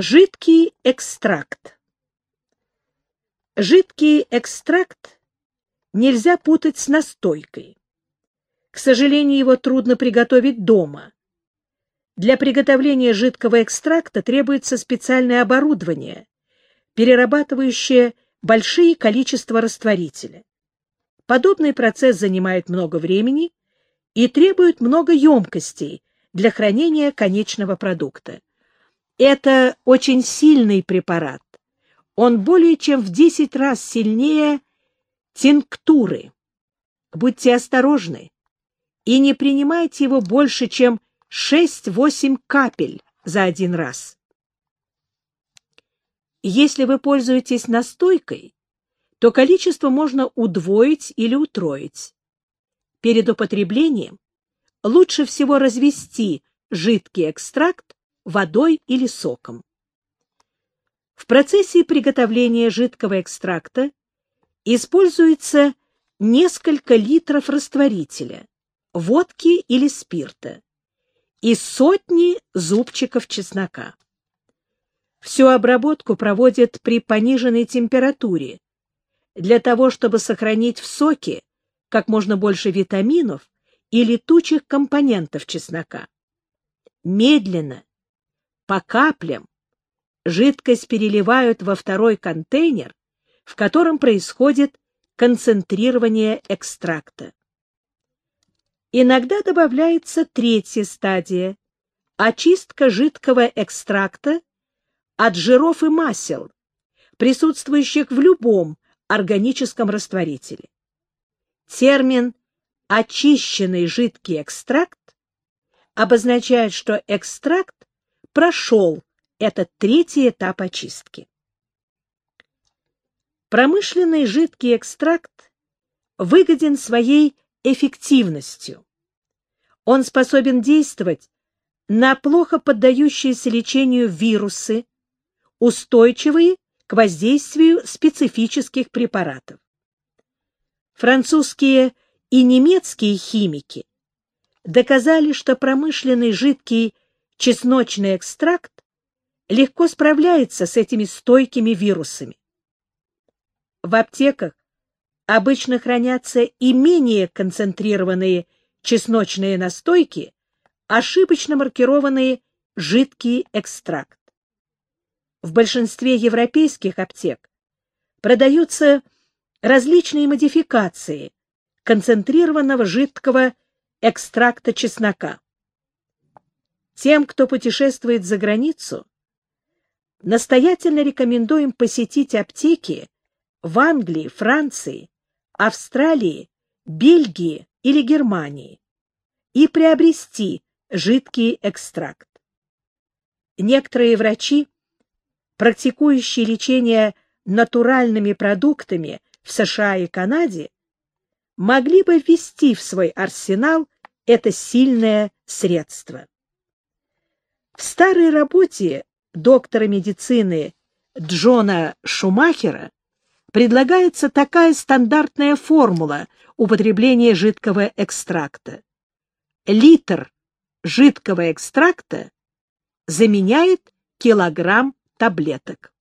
Жидкий экстракт. Жидкий экстракт нельзя путать с настойкой. К сожалению, его трудно приготовить дома. Для приготовления жидкого экстракта требуется специальное оборудование, перерабатывающее большие количества растворителя. Подобный процесс занимает много времени и требует много емкостей для хранения конечного продукта. Это очень сильный препарат. Он более чем в 10 раз сильнее тинктуры. Будьте осторожны и не принимайте его больше, чем 6-8 капель за один раз. Если вы пользуетесь настойкой, то количество можно удвоить или утроить. Перед употреблением лучше всего развести жидкий экстракт водой или соком. В процессе приготовления жидкого экстракта используется несколько литров растворителя, водки или спирта и сотни зубчиков чеснока. Всю обработку проводят при пониженной температуре для того, чтобы сохранить в соке как можно больше витаминов и летучих компонентов чеснока. Медленно, по каплям жидкость переливают во второй контейнер, в котором происходит концентрирование экстракта. Иногда добавляется третья стадия – очистка жидкого экстракта от жиров и масел, присутствующих в любом органическом растворителе. Термин «очищенный жидкий экстракт» обозначает, что экстракт прошел этот третий этап очистки. Промышленный жидкий экстракт выгоден своей эффективностью. Он способен действовать на плохо поддающиеся лечению вирусы, устойчивые к воздействию специфических препаратов. Французские и немецкие химики доказали, что промышленный жидкий чесночный экстракт легко справляется с этими стойкими вирусами. В аптеках обычно хранятся и менее концентрированные чесночные настойки, ошибочно маркированные жидкий экстракт. В большинстве европейских аптек продаются различные модификации концентрированного жидкого экстракта чеснока. Тем, кто путешествует за границу, настоятельно рекомендуем посетить аптеки в Англии, Франции, Австралии, Бельгии или Германии и приобрести жидкий экстракт. Некоторые врачи, практикующие лечение натуральными продуктами в США и Канаде, могли бы ввести в свой арсенал это сильное средство. В старой работе доктора медицины Джона Шумахера предлагается такая стандартная формула употребления жидкого экстракта. Литр жидкого экстракта заменяет килограмм таблеток.